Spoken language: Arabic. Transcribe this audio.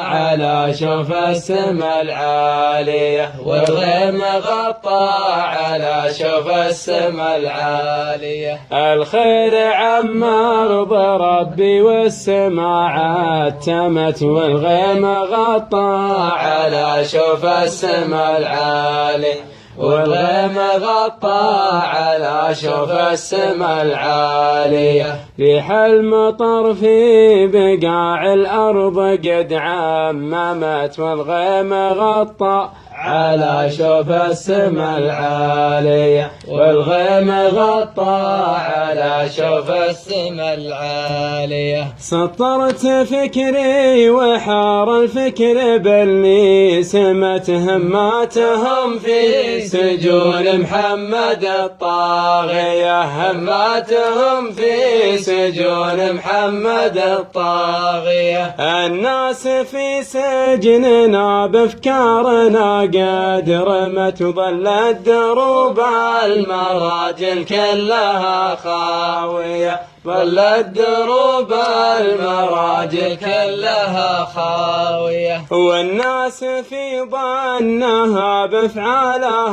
على شوف السما العالية والغيم غطى على شوف السما العالية. الخير عم أرض ربي والسما عتمت والغيم غطى على شوف السما العالية. والغيم غطى على شوف السما العالية ريح المطر في بقاع الأرض قد عممت والغيم غطى على شوف السما العالية والغيم غطى على شوف السما العالية سطرت فكري وحار الفكر باللي سمت هماتهم في سجون محمد الطاغية هماتهم في سجون محمد الطاغية. الناس في سجننا بأفكارنا قد رمت وظلت دروب المراجل كلها خاوية. ظلت دروب المراجل كلها خاوية. والناس في ظنها بأفعالها